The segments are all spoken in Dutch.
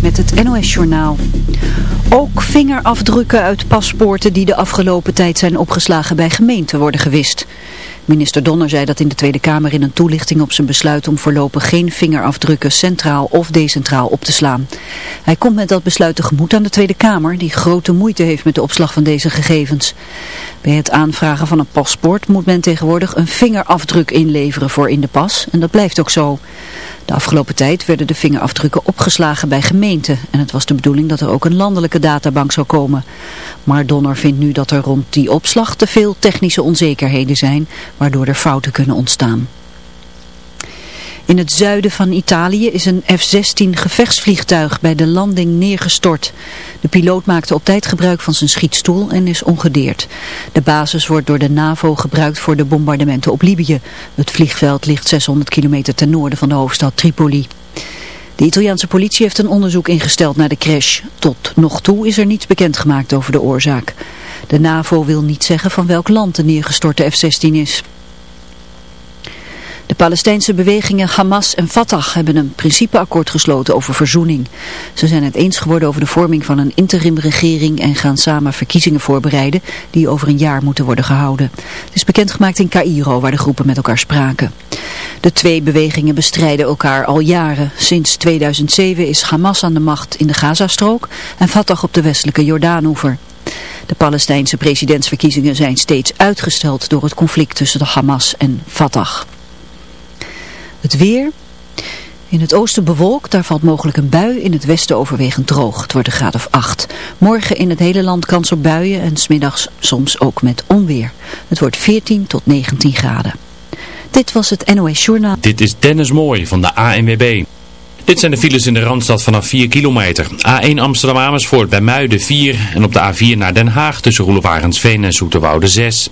met het NOS-journaal. Ook vingerafdrukken uit paspoorten die de afgelopen tijd zijn opgeslagen bij gemeenten worden gewist. Minister Donner zei dat in de Tweede Kamer in een toelichting op zijn besluit om voorlopig geen vingerafdrukken centraal of decentraal op te slaan. Hij komt met dat besluit tegemoet aan de Tweede Kamer die grote moeite heeft met de opslag van deze gegevens. Bij het aanvragen van een paspoort moet men tegenwoordig een vingerafdruk inleveren voor in de pas en dat blijft ook zo. De afgelopen tijd werden de vingerafdrukken opgeslagen bij gemeenten en het was de bedoeling dat er ook een landelijke databank zou komen. Maar Donner vindt nu dat er rond die opslag te veel technische onzekerheden zijn, waardoor er fouten kunnen ontstaan. In het zuiden van Italië is een F-16 gevechtsvliegtuig bij de landing neergestort. De piloot maakte op tijd gebruik van zijn schietstoel en is ongedeerd. De basis wordt door de NAVO gebruikt voor de bombardementen op Libië. Het vliegveld ligt 600 kilometer ten noorden van de hoofdstad Tripoli. De Italiaanse politie heeft een onderzoek ingesteld naar de crash. Tot nog toe is er niets bekendgemaakt over de oorzaak. De NAVO wil niet zeggen van welk land de neergestorte F-16 is. De Palestijnse bewegingen Hamas en Fatah hebben een principeakkoord gesloten over verzoening. Ze zijn het eens geworden over de vorming van een interimregering en gaan samen verkiezingen voorbereiden die over een jaar moeten worden gehouden. Het is bekendgemaakt in Cairo waar de groepen met elkaar spraken. De twee bewegingen bestrijden elkaar al jaren. Sinds 2007 is Hamas aan de macht in de Gazastrook en Fatah op de westelijke Jordaanoever. De Palestijnse presidentsverkiezingen zijn steeds uitgesteld door het conflict tussen de Hamas en Fatah. Het weer. In het oosten bewolkt, daar valt mogelijk een bui. In het westen overwegend droog. Het wordt een graad of 8. Morgen in het hele land kans op buien en smiddags soms ook met onweer. Het wordt 14 tot 19 graden. Dit was het NOS Journaal. Dit is Dennis Mooi van de ANWB. Dit zijn de files in de Randstad vanaf 4 kilometer. A1 Amsterdam-Amersfoort bij Muiden 4 en op de A4 naar Den Haag tussen Roelevarensveen en Zoeterwoude 6.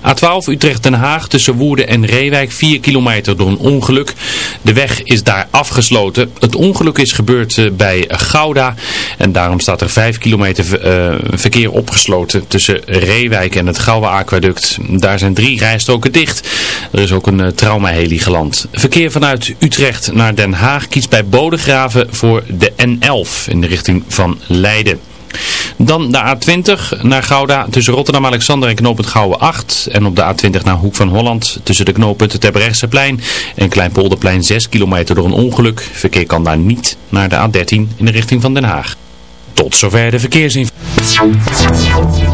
A12 Utrecht-Den Haag tussen Woerden en Reewijk 4 kilometer door een ongeluk. De weg is daar afgesloten. Het ongeluk is gebeurd eh, bij Gouda en daarom staat er 5 kilometer eh, verkeer opgesloten tussen Reewijk en het Gouwe Aquaduct. Daar zijn drie rijstroken dicht. Er is ook een uh, traumaheli geland. Verkeer vanuit Utrecht naar Den Haag kiest bij Bodegraven voor de N11 in de richting van Leiden. Dan de A20 naar Gouda tussen Rotterdam-Alexander en knooppunt Gouwe 8. En op de A20 naar Hoek van Holland tussen de knooppunten Terbrechtseplein en Kleinpolderplein 6 kilometer door een ongeluk. Verkeer kan daar niet naar de A13 in de richting van Den Haag. Tot zover de verkeersinformatie.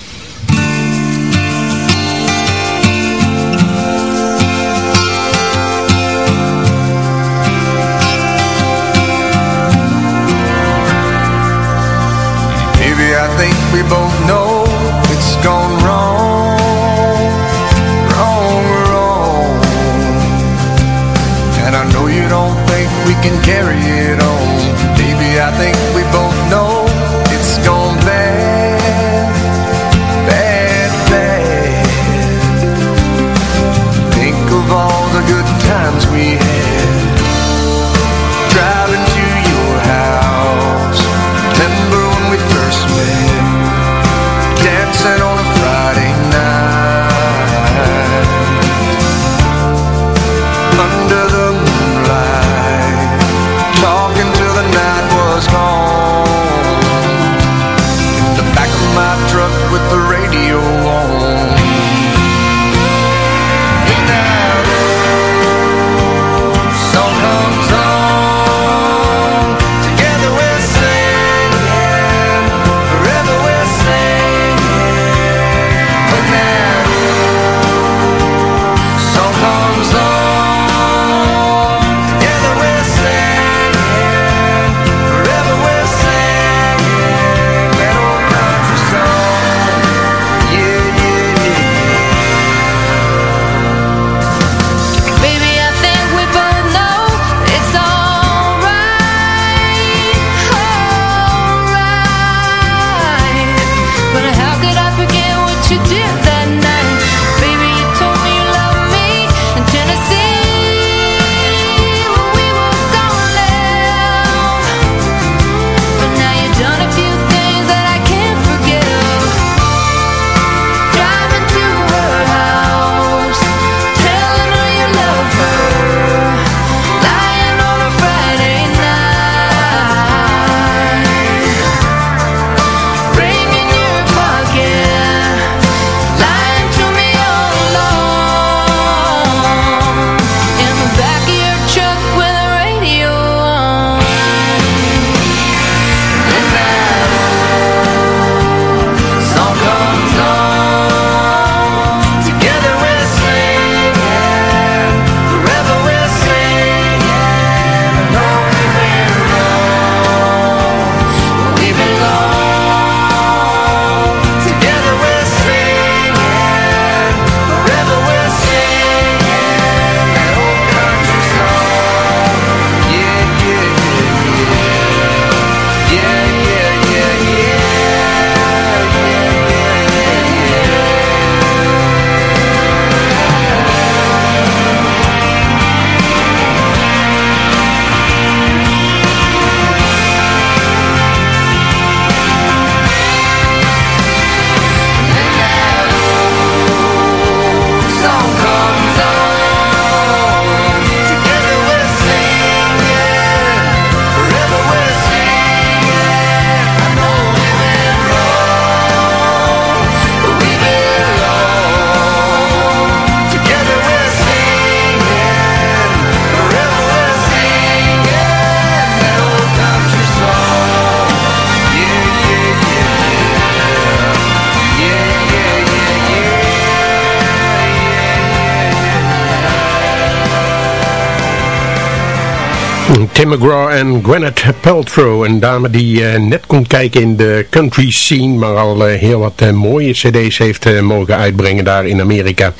McGraw en Gwyneth Paltrow. Een dame die uh, net komt kijken in de country scene, maar al uh, heel wat uh, mooie cd's heeft mogen uitbrengen daar in Amerika.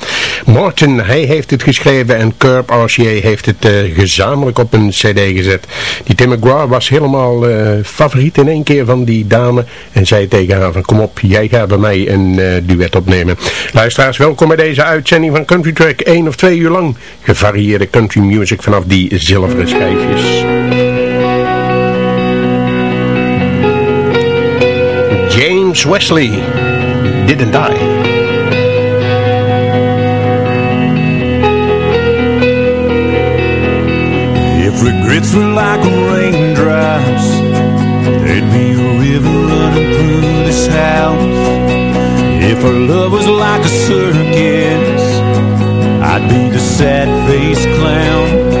Martin, hij heeft het geschreven en Curb RCA heeft het gezamenlijk op een cd gezet. Die Tim McGraw was helemaal favoriet in één keer van die dame en zei tegen haar van kom op, jij gaat bij mij een duet opnemen. Luisteraars, welkom bij deze uitzending van Country Track. 1 of twee uur lang gevarieerde country music vanaf die zilveren schijfjes. James Wesley didn't die. Regrets were like raindrops, there'd be a river running through this house. If our love was like a circus, I'd be the sad-faced clown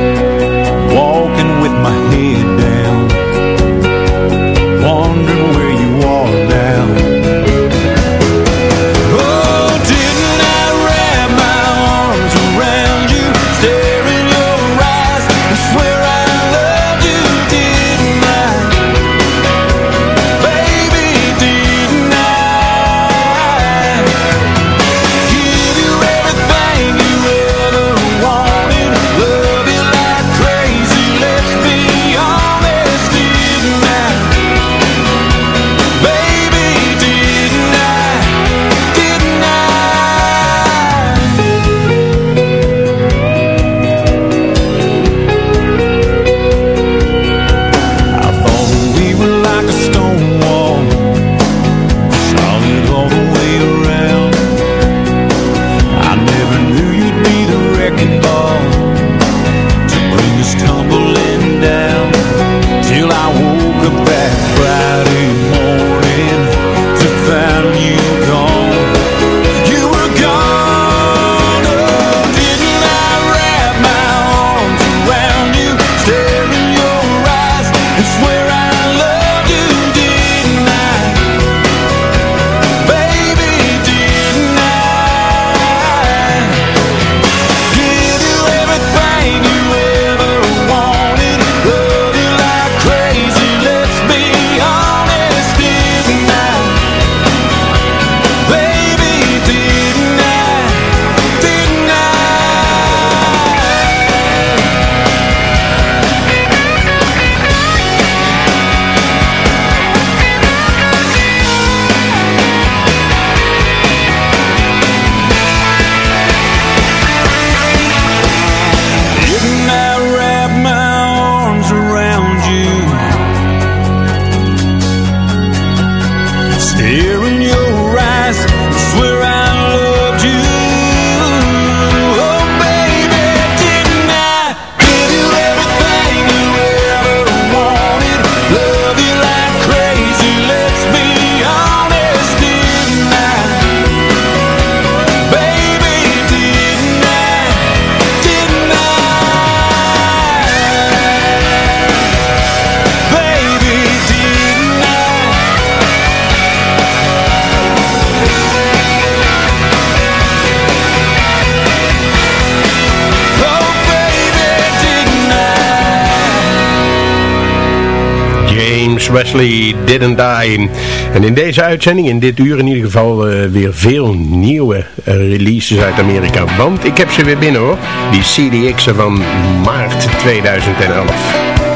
Didn't Die. En in deze uitzending, in dit uur in ieder geval, uh, weer veel nieuwe releases uit Amerika. Want ik heb ze weer binnen hoor. Die CDX'en van maart 2011.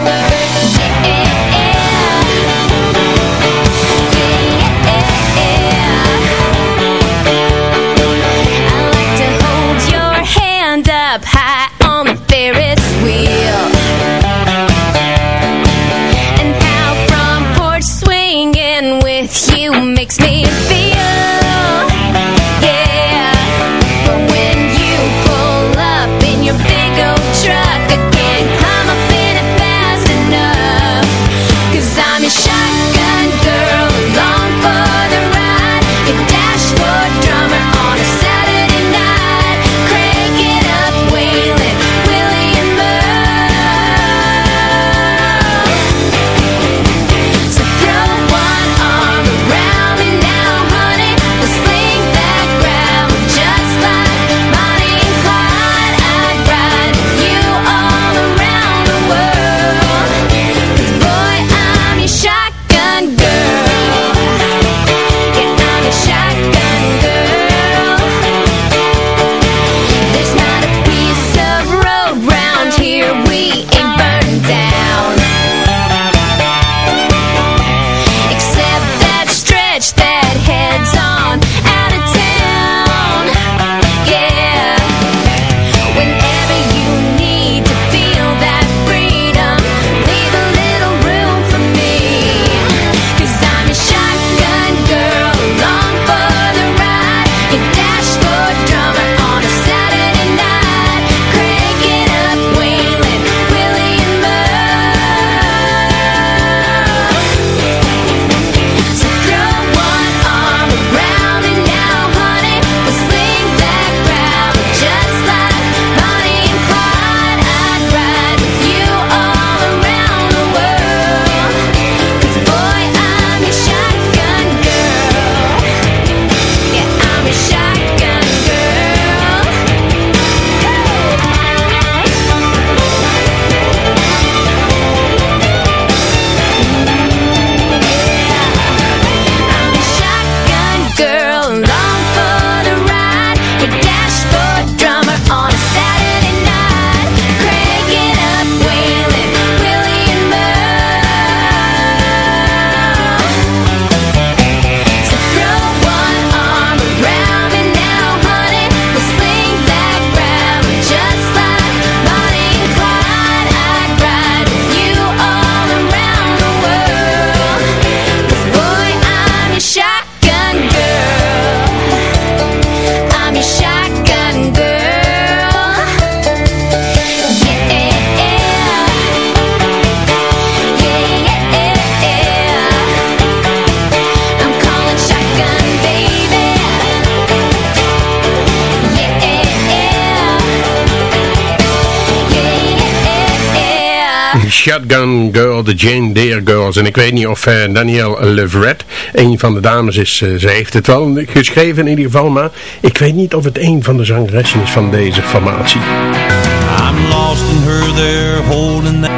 Shotgun Girl, de Jane Deere Girls. En ik weet niet of uh, Danielle Leverett een van de dames is. Uh, ze heeft het wel geschreven in ieder geval, maar ik weet niet of het een van de zangeressen is van deze formatie. I'm lost in her there holding that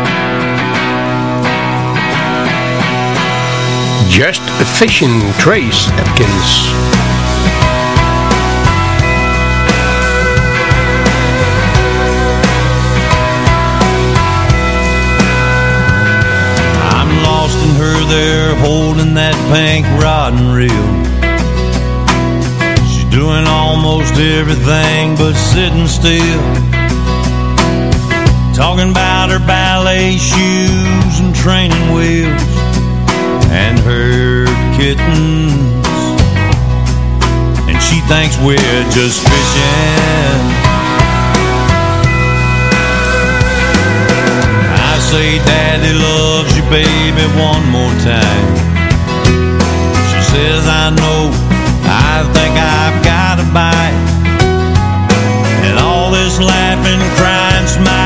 Just Fishing, Trace Atkins. Pink and reel. She's doing almost everything but sitting still. Talking about her ballet shoes and training wheels and her kittens. And she thinks we're just fishing. I say, Daddy loves you, baby, one more time. Says, I know, I think I've got a bite. And all this laughing, crying, smiling,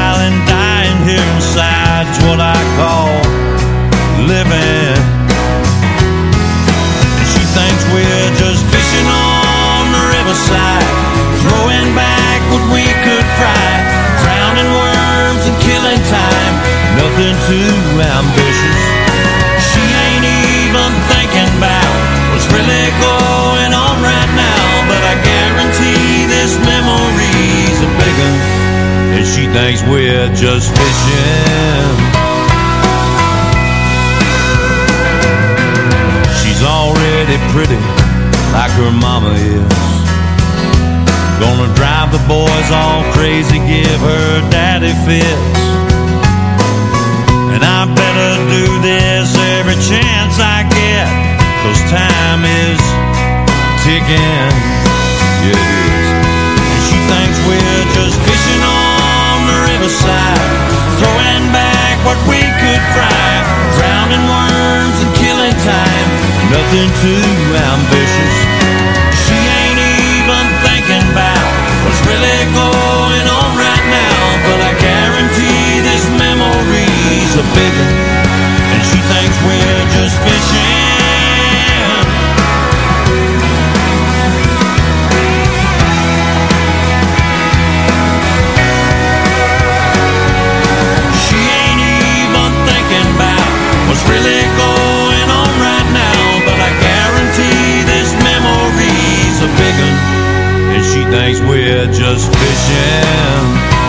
we're just fishing. She's already pretty, like her mama is. Gonna drive the boys all crazy, give her daddy fits. And I better do this every chance I get Cause time is ticking Yeah, the Throwing back what we could fry Drowning worms and killing time. Nothing too ambitious thinks we're just fishing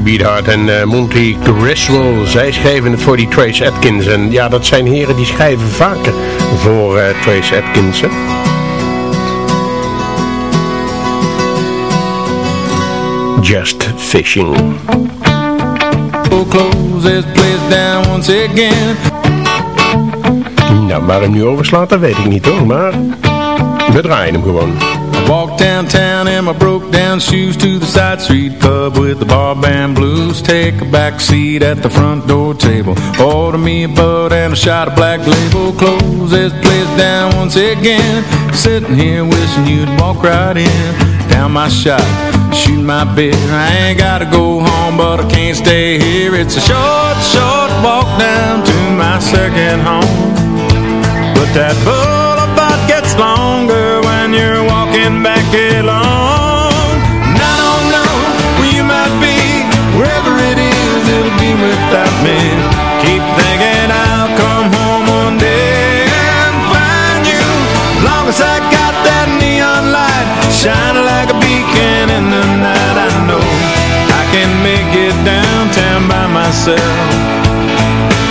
Beathard en eh, Monty Griswold. Zij schreven het voor die Trace Atkins. En ja, dat zijn heren die schrijven vaker voor eh, Trace Atkins. Hè? Just Fishing. We'll close this place down once again. Nou, waar hem nu overslaat, dat weet ik niet hoor. Maar we draaien hem gewoon. Walked downtown in my broke down shoes to the side street pub with the bar band blues. Take a back seat at the front door table. Order me a bud and a shot of black label. Close this place down once again. Sitting here wishing you'd walk right in. Down my shot, shoot my beer. I ain't gotta go home, but I can't stay here. It's a short, short walk down to my second home. But that boulevard gets longer when you're walking back alone. And I don't know where you might be, wherever it is, it'll be without me. Keep thinking I'll come home one day and find you. Long as I got that neon light shining like a beacon in the night, I know I can make it downtown by myself.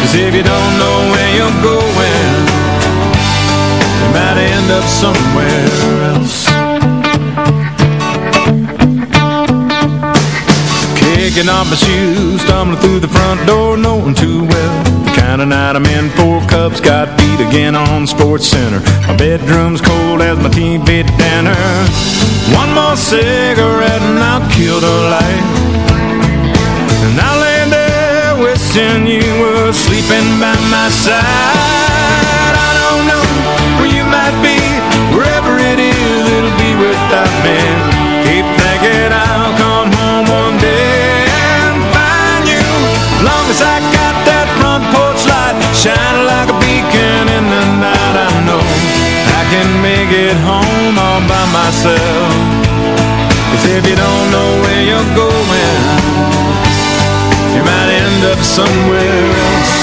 Cause if you don't know where you're going you might end up somewhere else Kicking off my shoes, stumbling through the front door Knowing too well kind of night I'm in. Four cups got beat again on Sports Center. My bedroom's cold as my TV dinner. One more cigarette and I'll kill the light. And I lay there wishing you were sleeping by my side. I don't know where you might be, Make it home all by myself. Cause if you don't know where you're going, you might end up somewhere else.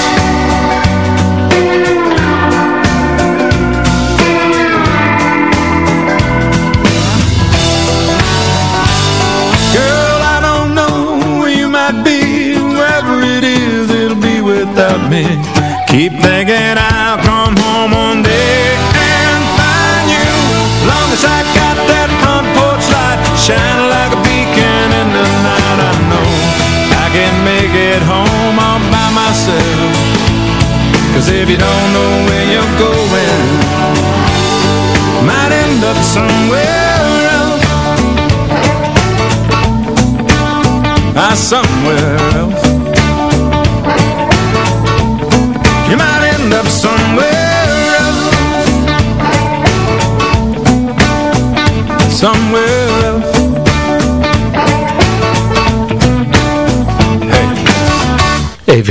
Girl, I don't know where you might be. Wherever it is, it'll be without me. Keep thinking Cause if you don't know where you're going, might end up somewhere else. Ah, somewhere else. You might end up somewhere else. Somewhere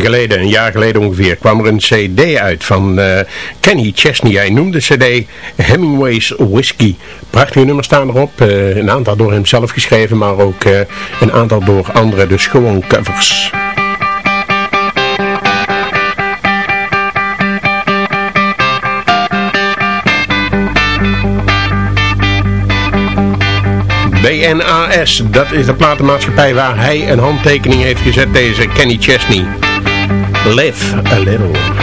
geleden, een jaar geleden ongeveer, kwam er een cd uit van eh, Kenny Chesney. Hij noemde de cd Hemingway's Whiskey. Prachtige nummers staan erop. eh, een aantal door hem zelf geschreven, maar ook eh, een aantal door anderen. Dus gewoon covers. BNAS, dat is de platenmaatschappij waar hij een handtekening heeft gezet, deze Kenny Chesney. Live a little.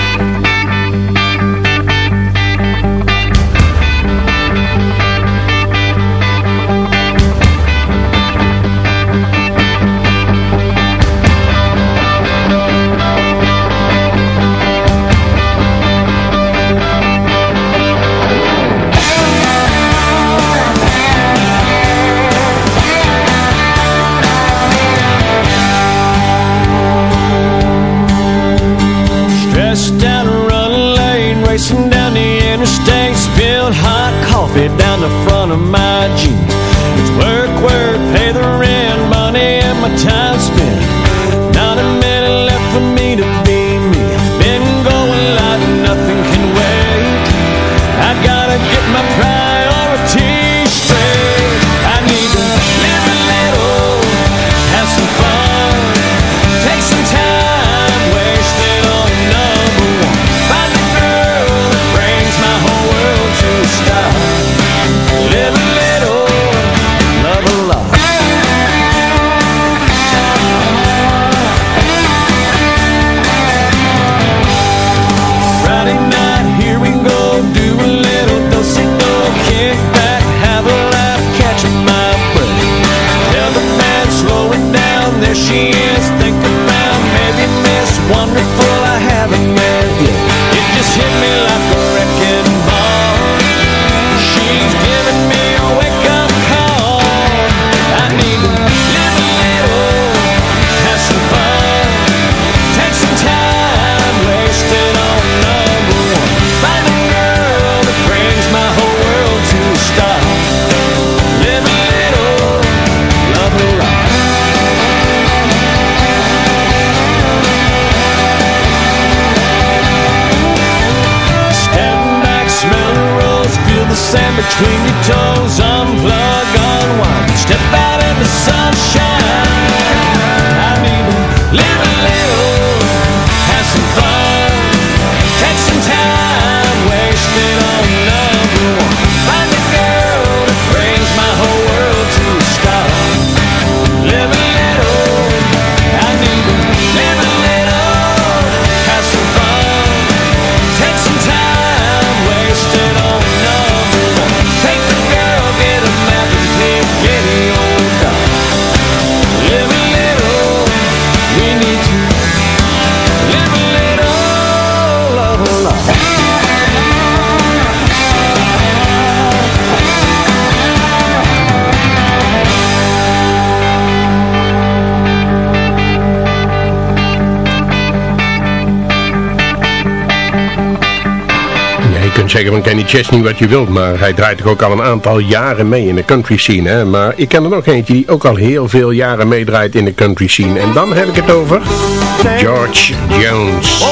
Van Kenny Chesney wat je wilt, maar hij draait toch ook al een aantal jaren mee in de country scene. Hè? Maar ik ken er nog eentje die ook al heel veel jaren meedraait in de country scene. En dan heb ik het over George Jones.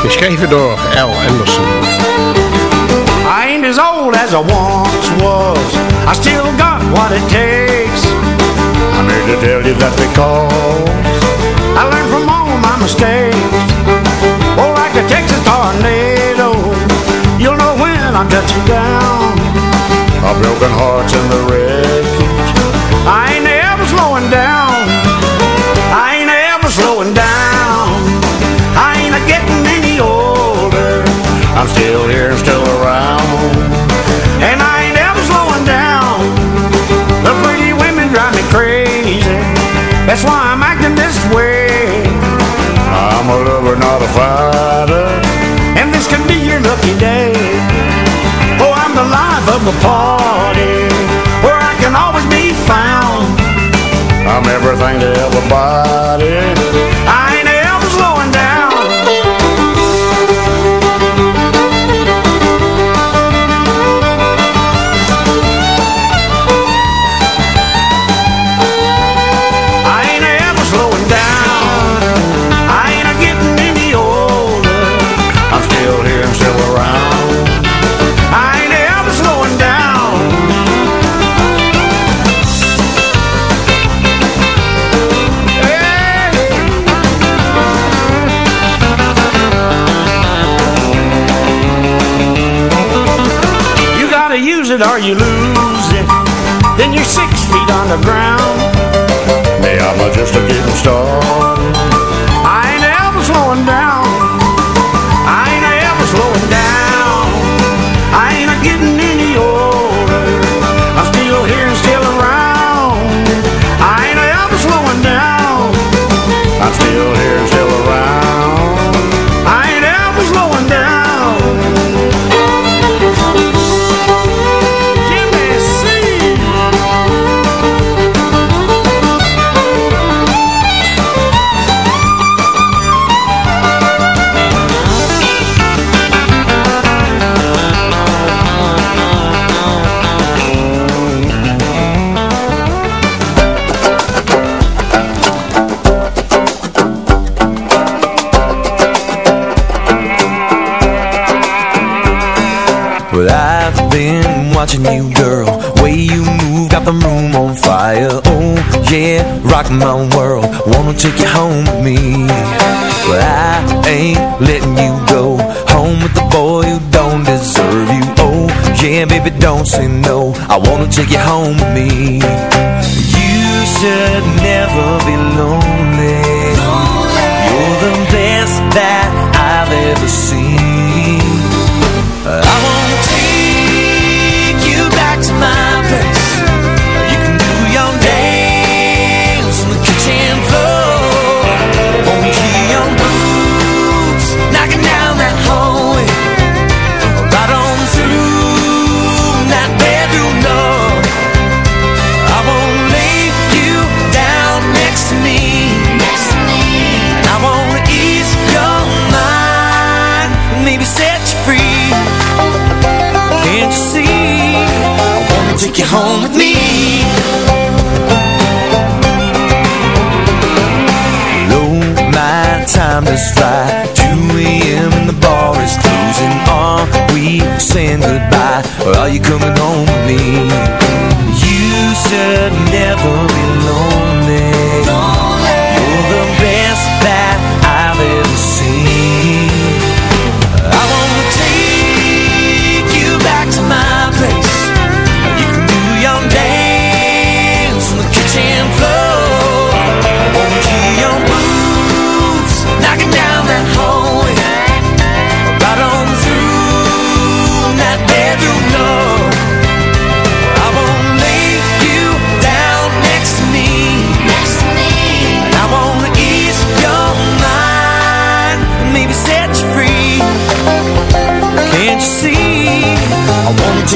Geschreven door Al Anderson. I ain't as old as I once was. I still got what it takes. I'm here to tell you that's because I learned from all my mistakes. I'm touching down. A broken hearts in the wreckage. I ain't ever slowing down. I ain't ever slowing down. I ain't getting any older. I'm still here, still around. And I ain't ever slowing down. The pretty women drive me crazy. That's why I'm acting this way. I'm a lover, not a fighter. And this can be your lucky day. The party. Where I can always be found. I'm everything to everybody. I it or you lose it. Then you're six feet on the ground. Hey, I'm just a getting started. My world. Wanna take you home with me. Well, I ain't letting you go. Home with the boy who don't deserve you. Oh, yeah, baby, don't say no. I wanna take you home with me. You should never be lonely. You're the best that I've ever seen. Take you home with me. Low, my time does fly. 2 a.m. and the bar is closing. Are we saying goodbye? Or are you coming home with me? You should never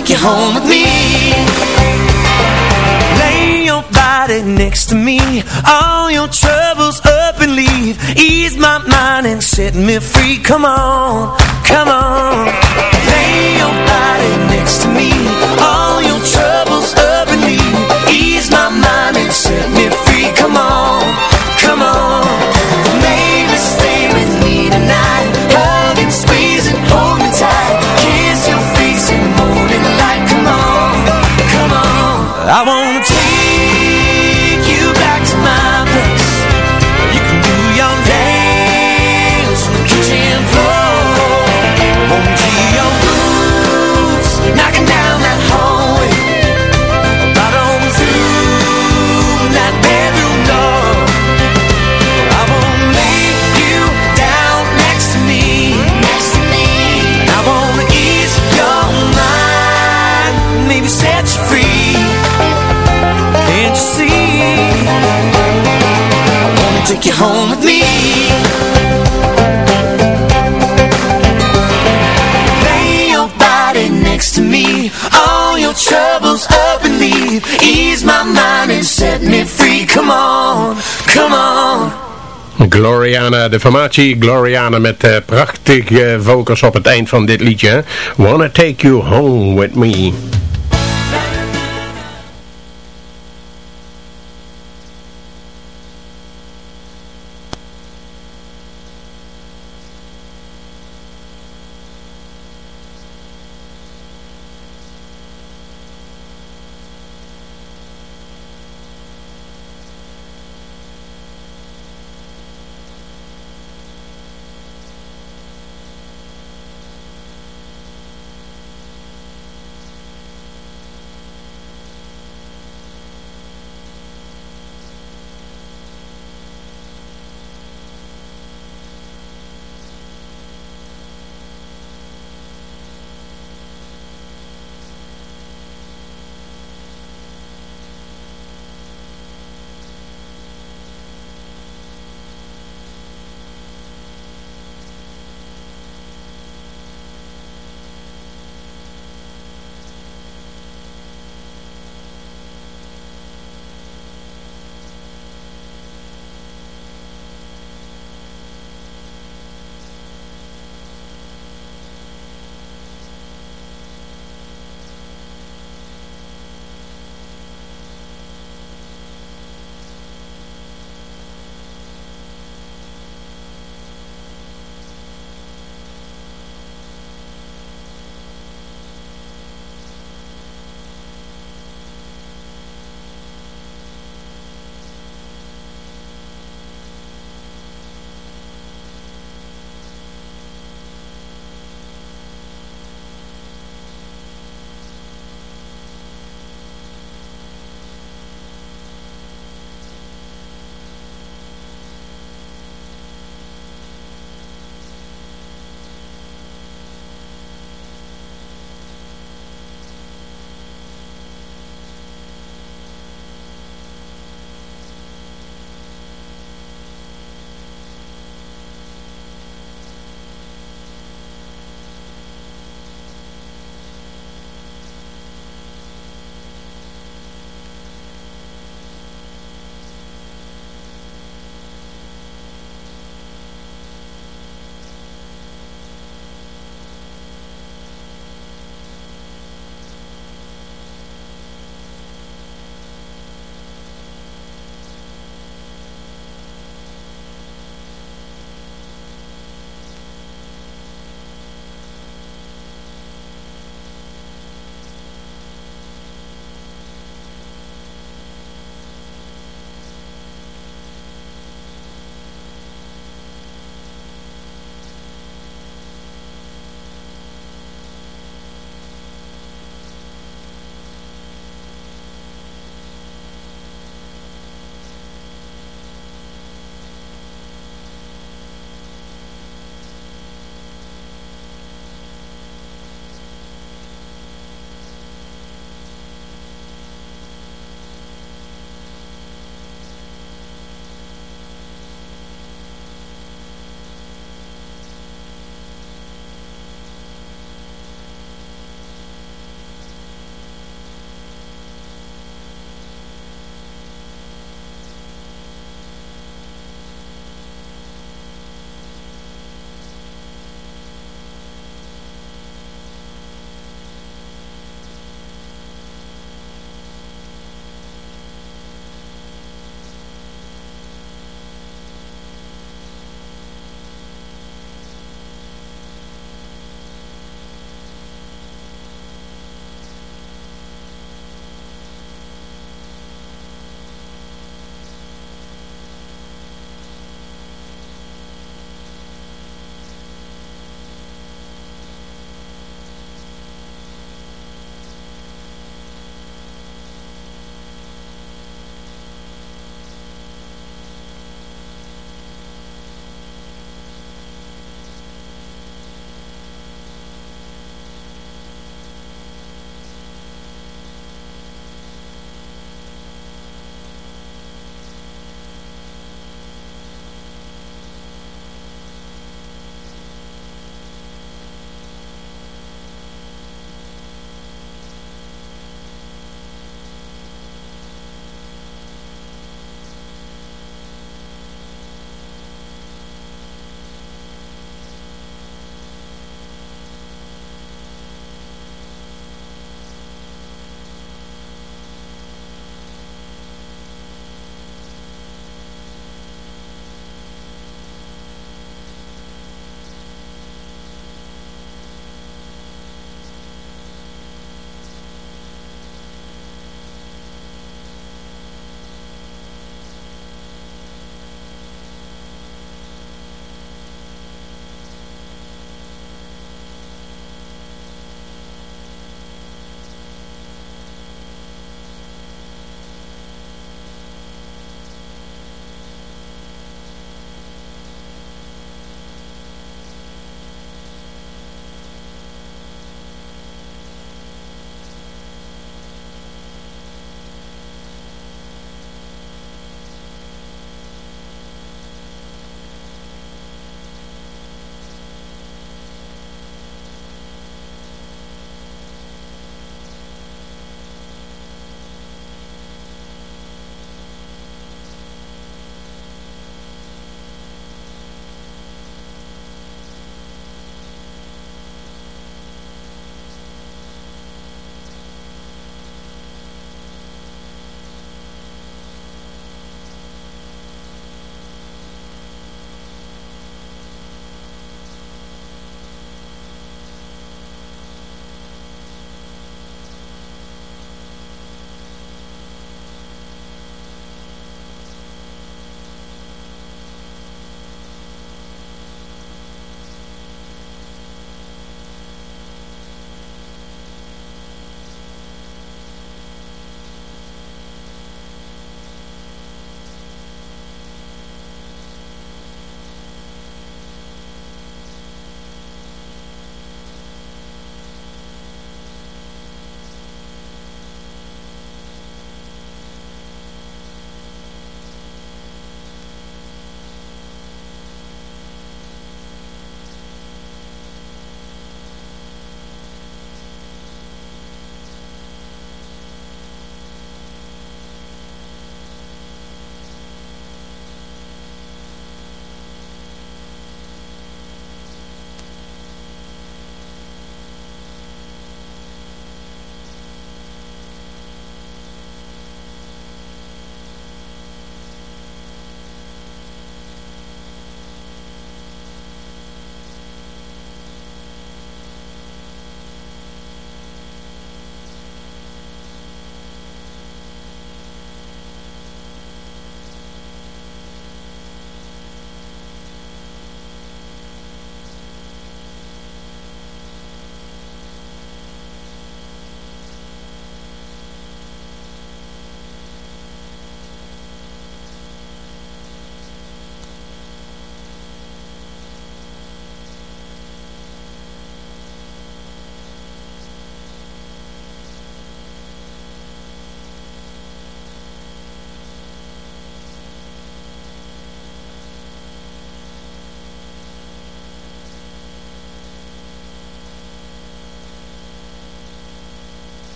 take you home with me. Lay your body next to me. All your troubles up and leave. Ease my mind and set me free. Come on, come on. Lay your body next to me. All your troubles up and leave. Ease my mind and set me free. Come on, come on. Take you home with me. Lay your body next to me. All your troubles up and leave. Ease my mind and set me free. Come on, come on. Gloriana, de formatie Gloriana met uh, prachtige vocals op het eind van dit liedje. Wanna take you home with me.